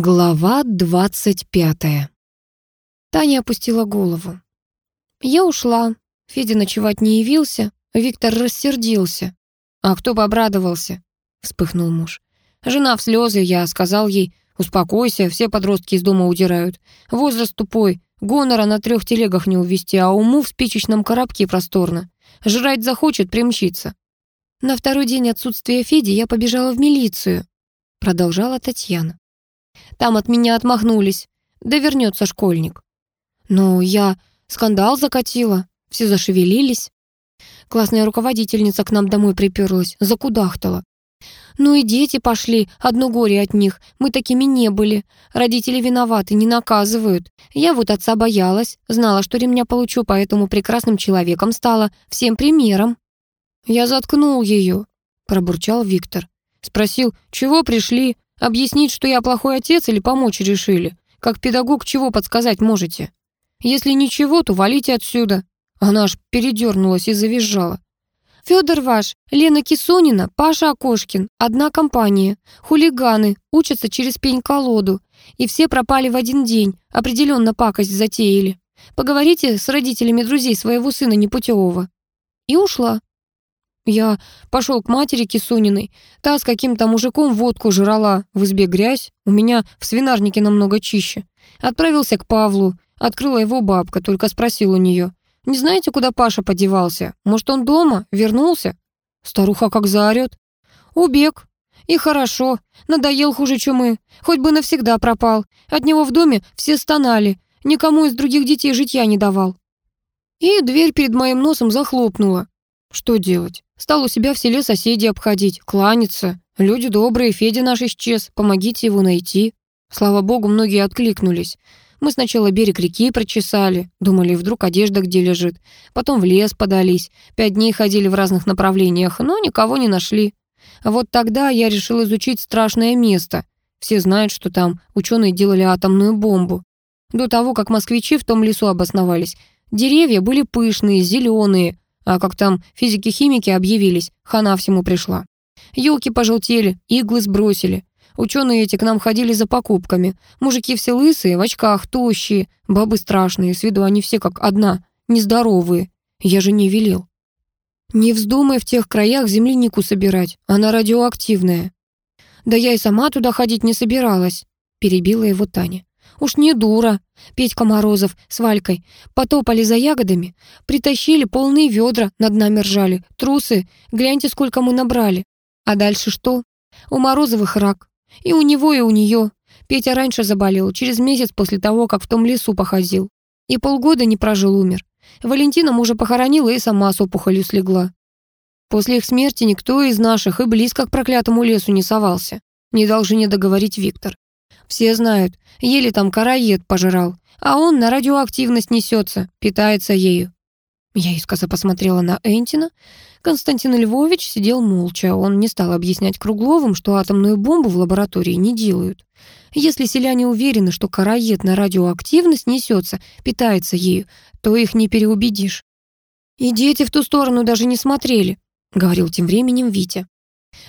Глава двадцать пятая. Таня опустила голову. Я ушла. Федя ночевать не явился. Виктор рассердился. А кто бы обрадовался? Вспыхнул муж. Жена в слезы, я сказал ей, успокойся, все подростки из дома удирают. Возраст тупой, гонора на трех телегах не увезти, а уму в спичечном коробке просторно. Жрать захочет, примчится. На второй день отсутствия Феди я побежала в милицию, продолжала Татьяна. Там от меня отмахнулись. Да вернется школьник. Но я скандал закатила, все зашевелились. Классная руководительница к нам домой приперлась, закудахтала. Ну и дети пошли, одно горе от них, мы такими не были. Родители виноваты, не наказывают. Я вот отца боялась, знала, что ремня получу, поэтому прекрасным человеком стала, всем примером. Я заткнул ее, пробурчал Виктор. Спросил, чего пришли, Объяснить, что я плохой отец или помочь решили? Как педагог чего подсказать можете? Если ничего, то валите отсюда. Она аж передернулась и завизжала. Федор ваш, Лена Кисонина, Паша Окошкин, одна компания. Хулиганы, учатся через пень-колоду. И все пропали в один день, определенно пакость затеяли. Поговорите с родителями друзей своего сына непутевого. И ушла. Я пошел к матери Кисуниной. Та с каким-то мужиком водку жрала. В избе грязь. У меня в свинарнике намного чище. Отправился к Павлу. Открыла его бабка, только спросил у нее. «Не знаете, куда Паша подевался? Может, он дома? Вернулся?» Старуха как заорет. «Убег. И хорошо. Надоел хуже чумы. Хоть бы навсегда пропал. От него в доме все стонали. Никому из других детей житья не давал». И дверь перед моим носом захлопнула. Что делать? Стал у себя в селе соседей обходить, кланяться. Люди добрые, Федя наш исчез, помогите его найти. Слава богу, многие откликнулись. Мы сначала берег реки прочесали, думали, вдруг одежда где лежит. Потом в лес подались, пять дней ходили в разных направлениях, но никого не нашли. А вот тогда я решил изучить страшное место. Все знают, что там ученые делали атомную бомбу. До того, как москвичи в том лесу обосновались, деревья были пышные, зеленые, а как там физики-химики объявились, хана всему пришла. Елки пожелтели, иглы сбросили. Ученые эти к нам ходили за покупками. Мужики все лысые, в очках, тощие, бабы страшные, с виду они все как одна, нездоровые. Я же не велел. Не вздумай в тех краях землянику собирать, она радиоактивная. Да я и сама туда ходить не собиралась, перебила его Таня. Уж не дура. Петька Морозов с Валькой потопали за ягодами, притащили полные ведра, над нами ржали. Трусы, гляньте, сколько мы набрали. А дальше что? У Морозовых рак. И у него, и у нее. Петя раньше заболел, через месяц после того, как в том лесу походил. И полгода не прожил, умер. Валентина мужа похоронила и сама с опухолью слегла. После их смерти никто из наших и близко к проклятому лесу не совался. Не дал жене договорить Виктор. Все знают, еле там караед пожрал, а он на радиоактивность несется, питается ею. Я искоса посмотрела на Энтина. Константин Львович сидел молча. Он не стал объяснять Кругловым, что атомную бомбу в лаборатории не делают. Если селяне уверены, что караед на радиоактивность несется, питается ею, то их не переубедишь. «И дети в ту сторону даже не смотрели», — говорил тем временем Витя.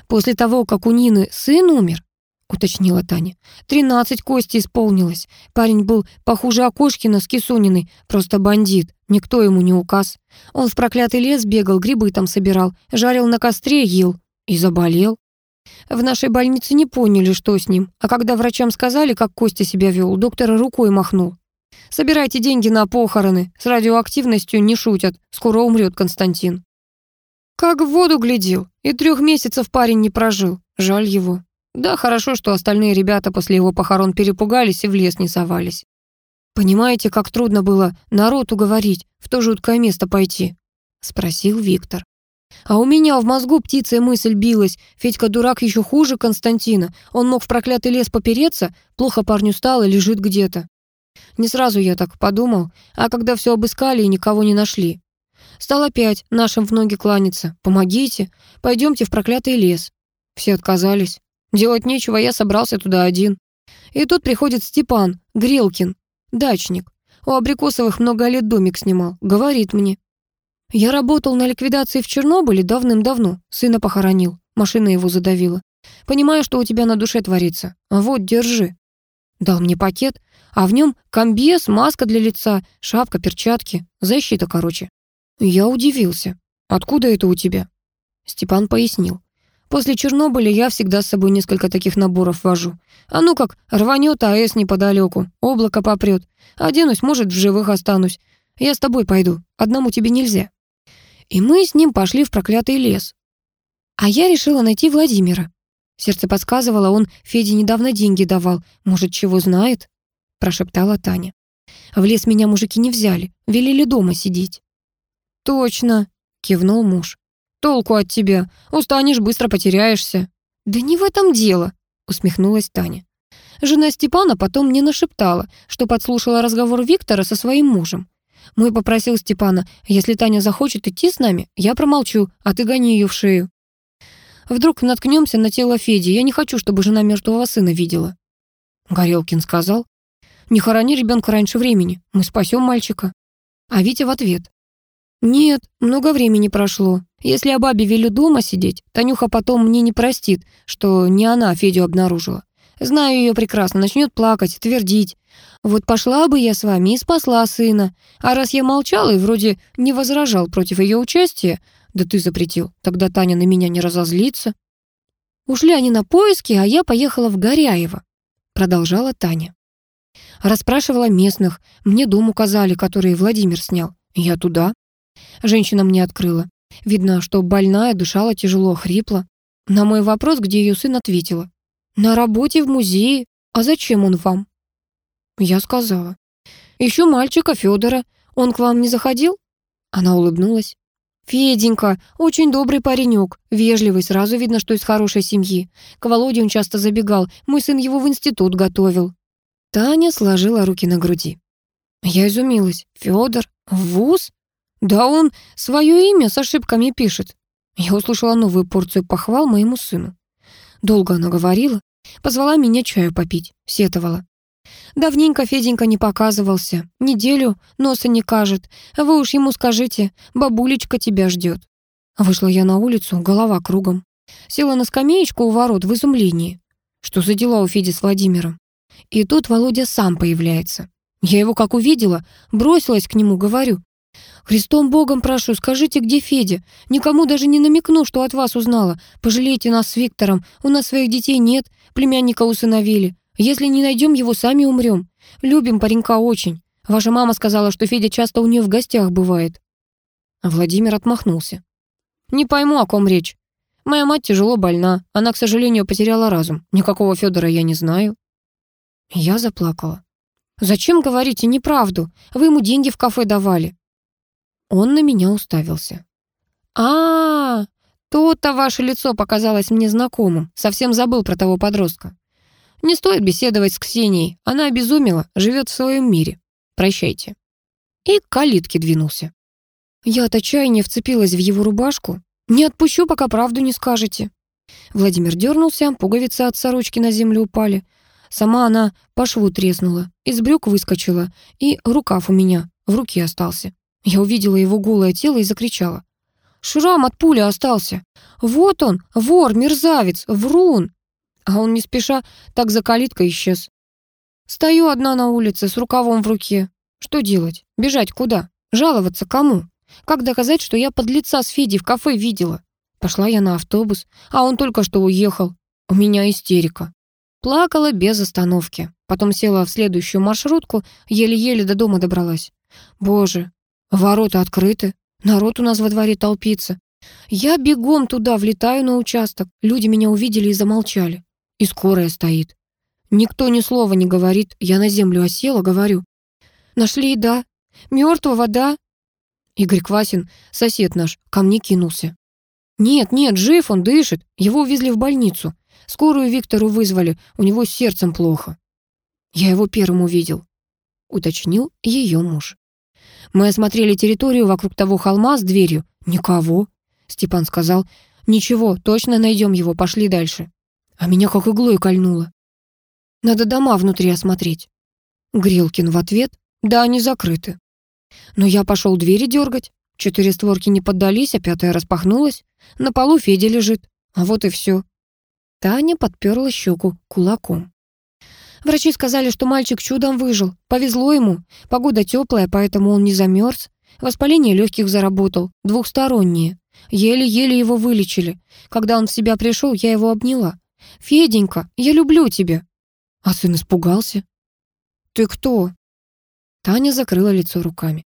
После того, как у Нины сын умер, — уточнила Таня. «Тринадцать Кости исполнилось. Парень был похуже Окошкина с Кисуниной, просто бандит. Никто ему не указ. Он в проклятый лес бегал, грибы там собирал, жарил на костре, ел. И заболел. В нашей больнице не поняли, что с ним. А когда врачам сказали, как Костя себя вел, доктор рукой махнул. «Собирайте деньги на похороны. С радиоактивностью не шутят. Скоро умрет Константин». Как в воду глядел. И трех месяцев парень не прожил. Жаль его. Да, хорошо, что остальные ребята после его похорон перепугались и в лес не совались. «Понимаете, как трудно было народ уговорить в то жуткое место пойти?» — спросил Виктор. А у меня в мозгу птицей мысль билась. Федька дурак еще хуже Константина. Он мог в проклятый лес попереться, плохо парню стало, лежит где-то. Не сразу я так подумал, а когда все обыскали и никого не нашли. Стал опять нашим в ноги кланяться. «Помогите, пойдемте в проклятый лес». Все отказались. Делать нечего, я собрался туда один. И тут приходит Степан Грелкин, дачник. У Абрикосовых много лет домик снимал. Говорит мне. Я работал на ликвидации в Чернобыле давным-давно. Сына похоронил. Машина его задавила. Понимаю, что у тебя на душе творится. Вот, держи. Дал мне пакет, а в нем комбез, маска для лица, шапка, перчатки, защита, короче. Я удивился. «Откуда это у тебя?» Степан пояснил. «После Чернобыля я всегда с собой несколько таких наборов вожу. А ну как, рванет АЭС неподалеку, облако попрет. Оденусь, может, в живых останусь. Я с тобой пойду, одному тебе нельзя». И мы с ним пошли в проклятый лес. А я решила найти Владимира. Сердце подсказывало, он Феде недавно деньги давал. Может, чего знает? Прошептала Таня. В лес меня мужики не взяли, велели дома сидеть. Точно, кивнул муж. Толку от тебя. Устанешь, быстро потеряешься. Да не в этом дело, усмехнулась Таня. Жена Степана потом мне нашептала, что подслушала разговор Виктора со своим мужем. Мой попросил Степана, если Таня захочет идти с нами, я промолчу, а ты гони ее в шею. Вдруг наткнемся на тело Феди, я не хочу, чтобы жена мертвого сына видела. Горелкин сказал, не хорони ребенка раньше времени, мы спасем мальчика. А Витя в ответ, нет, много времени прошло. Если о бабе велю дома сидеть, Танюха потом мне не простит, что не она Федю обнаружила. Знаю ее прекрасно, начнет плакать, твердить. Вот пошла бы я с вами и спасла сына. А раз я молчал и вроде не возражал против ее участия, да ты запретил, тогда Таня на меня не разозлится. Ушли они на поиски, а я поехала в Горяево, продолжала Таня. Расспрашивала местных, мне дом указали, который Владимир снял. Я туда. Женщина мне открыла. Видно, что больная, дышала тяжело, хрипла. На мой вопрос, где ее сын, ответила. «На работе в музее. А зачем он вам?» Я сказала. «Ищу мальчика Федора. Он к вам не заходил?» Она улыбнулась. «Феденька, очень добрый паренек, вежливый, сразу видно, что из хорошей семьи. К Володе он часто забегал, мой сын его в институт готовил». Таня сложила руки на груди. Я изумилась. Федор, в вуз? Да он свое имя с ошибками пишет. Я услышала новую порцию похвал моему сыну. Долго она говорила, позвала меня чаю попить, сетовала. Давненько Феденька не показывался, неделю носа не кажет. Вы уж ему скажите, бабулечка тебя ждет. Вышла я на улицу, голова кругом. Села на скамеечку у ворот в изумлении. Что за дела у Феди с Владимиром? И тут Володя сам появляется. Я его как увидела, бросилась к нему, говорю. «Христом Богом прошу, скажите, где Федя? Никому даже не намекну, что от вас узнала. Пожалейте нас с Виктором, у нас своих детей нет, племянника усыновили. Если не найдем его, сами умрем. Любим паренька очень. Ваша мама сказала, что Федя часто у нее в гостях бывает». Владимир отмахнулся. «Не пойму, о ком речь. Моя мать тяжело больна. Она, к сожалению, потеряла разум. Никакого Федора я не знаю». Я заплакала. «Зачем говорите неправду? Вы ему деньги в кафе давали». Он на меня уставился. а, -а, то-то ваше лицо показалось мне знакомым. Совсем забыл про того подростка. Не стоит беседовать с Ксенией. Она обезумела, живет в своем мире. Прощайте». И к калитке двинулся. Я от отчаяния вцепилась в его рубашку. «Не отпущу, пока правду не скажете». Владимир дернулся, пуговицы от сорочки на землю упали. Сама она по шву треснула, из брюк выскочила, и рукав у меня в руке остался. Я увидела его голое тело и закричала. «Шрам от пули остался! Вот он, вор, мерзавец, врун!» А он не спеша так за калиткой исчез. Стою одна на улице с рукавом в руке. Что делать? Бежать куда? Жаловаться кому? Как доказать, что я под лица с Федей в кафе видела? Пошла я на автобус, а он только что уехал. У меня истерика. Плакала без остановки. Потом села в следующую маршрутку, еле-еле до дома добралась. Боже, ворота открыты, народ у нас во дворе толпится. Я бегом туда, влетаю на участок. Люди меня увидели и замолчали. И скорая стоит. Никто ни слова не говорит. Я на землю осела, говорю. Нашли, да. Мертвого, да. Игорь Квасин, сосед наш, ко мне кинулся. Нет, нет, жив он, дышит. Его увезли в больницу. Скорую Виктору вызвали, у него с сердцем плохо. Я его первым увидел, уточнил ее муж. Мы осмотрели территорию вокруг того холма с дверью. Никого. Степан сказал, ничего, точно найдем его, пошли дальше а меня как иглой кольнуло. Надо дома внутри осмотреть. Грелкин в ответ, да, они закрыты. Но я пошел двери дергать. Четыре створки не поддались, а пятая распахнулась. На полу Федя лежит. А вот и все. Таня подперла щеку кулаком. Врачи сказали, что мальчик чудом выжил. Повезло ему. Погода теплая, поэтому он не замерз. Воспаление легких заработал, двухстороннее. Еле-еле его вылечили. Когда он в себя пришел, я его обняла. «Феденька, я люблю тебя». А сын испугался. «Ты кто?» Таня закрыла лицо руками.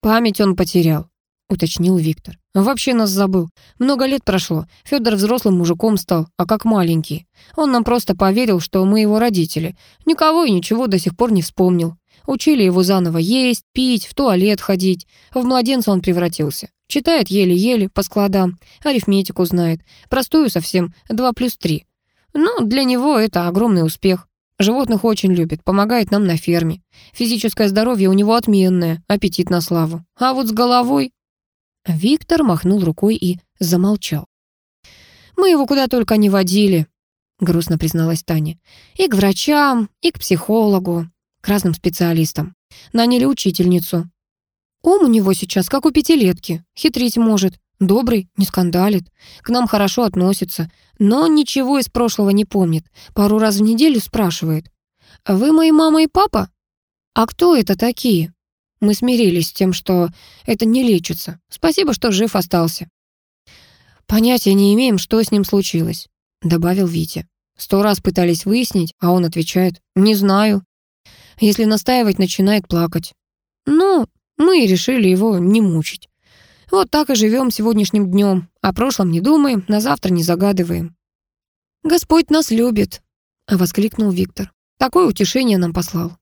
«Память он потерял», — уточнил Виктор. «Вообще нас забыл. Много лет прошло. Федор взрослым мужиком стал, а как маленький. Он нам просто поверил, что мы его родители. Никого и ничего до сих пор не вспомнил. Учили его заново есть, пить, в туалет ходить. В младенца он превратился. Читает еле-еле, по складам, арифметику знает. Простую совсем, 2 плюс 3. Ну, для него это огромный успех. Животных очень любит, помогает нам на ферме. Физическое здоровье у него отменное, аппетит на славу. А вот с головой... Виктор махнул рукой и замолчал. «Мы его куда только не водили», — грустно призналась Таня. «И к врачам, и к психологу, к разным специалистам. Наняли учительницу. Ум у него сейчас как у пятилетки, хитрить может, добрый, не скандалит, к нам хорошо относится, но ничего из прошлого не помнит. Пару раз в неделю спрашивает. «Вы мои мама и папа? А кто это такие?» Мы смирились с тем, что это не лечится. Спасибо, что жив остался. «Понятия не имеем, что с ним случилось», — добавил Витя. Сто раз пытались выяснить, а он отвечает «не знаю». Если настаивать, начинает плакать. Ну, мы решили его не мучить. Вот так и живем сегодняшним днем. О прошлом не думаем, на завтра не загадываем. «Господь нас любит», — воскликнул Виктор. «Такое утешение нам послал».